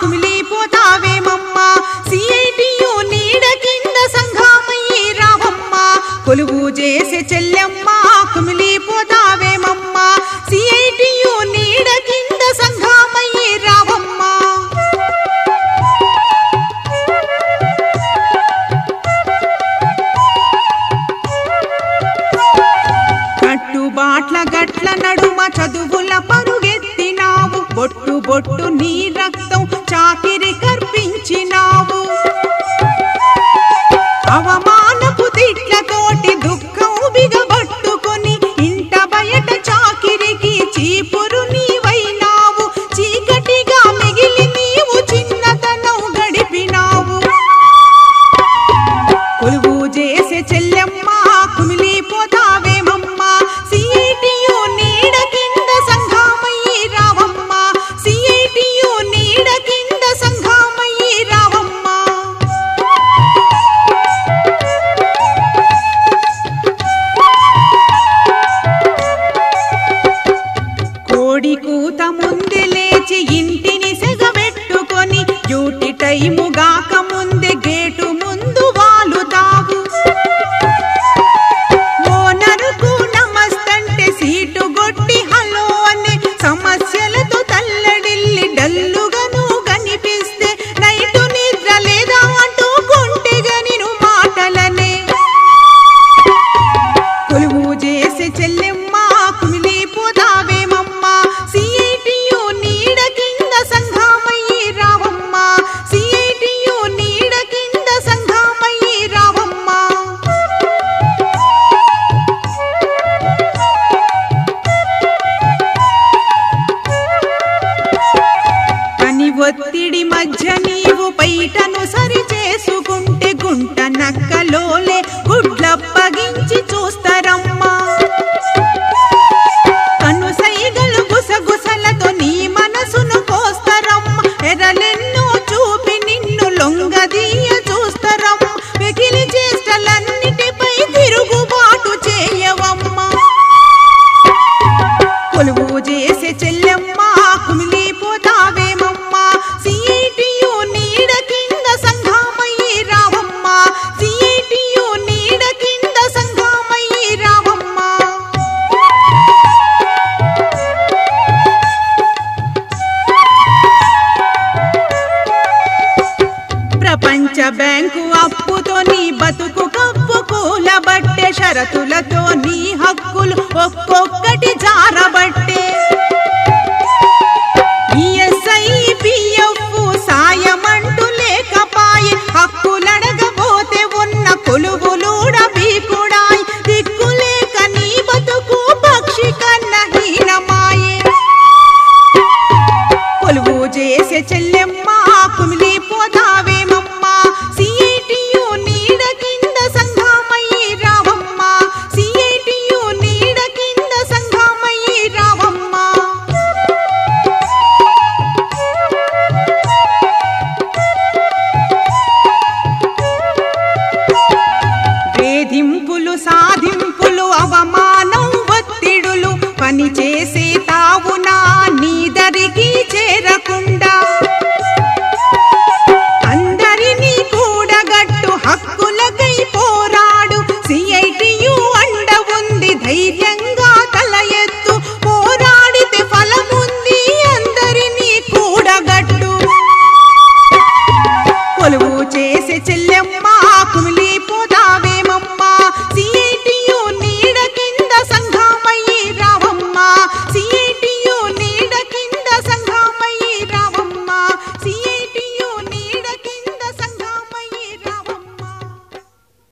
కుమిలిపోతావేమమ్మా కింద సంఘమయ్యి రావమ్మా. కొలువు చేసే చెల్లెమ్మ కుమిలిపోతావేమమ్మా సిఐటియు నీడ కింద సంఘమయ్యి రావమ్మా. కట్టుబాట్ల గట్ల నడుమ చదువుల పరుగెత్తినావు బొట్టు బొట్టు నీర Tamam ఒత్తిడి మధ్య నీవు పైటను సరి చేసుకుంటే గుంట నక్కలోలే గుడ్లప్పగించి చూస్తారమ్మా. కను సైగలు గుసగుసలతో నీ మనసును కోస్తారమ్మ. ఎరలెన్నో చూపి నిన్ను లొంగదీయ చూస్తారమ్మ. వెకిలి చేష్టలన్నిటిపై తిరుగుబాటు చేయవమ్మా. కొలువు చేసే బ్యాంకు అప్పుతో నీ బతుకు కప్పు కూలబట్టే షరతులతో నీ హక్కులు ఒక్కొక్కటి జారబట్టే వేధింపులు సాధింపులు అవమానం ఒత్తిడులు. పని చేసే తావునా నీదరికి చేరకుండా. అందరినీ కూడగట్టు హక్కులకై పోరాడు. సిఐటియు అండ ఉంది ధైర్యంగా తల ఎత్తు. పోరాడితే ఫలముంది అందరినీ కూడగట్టు. కొలువు చేసే చెల్లె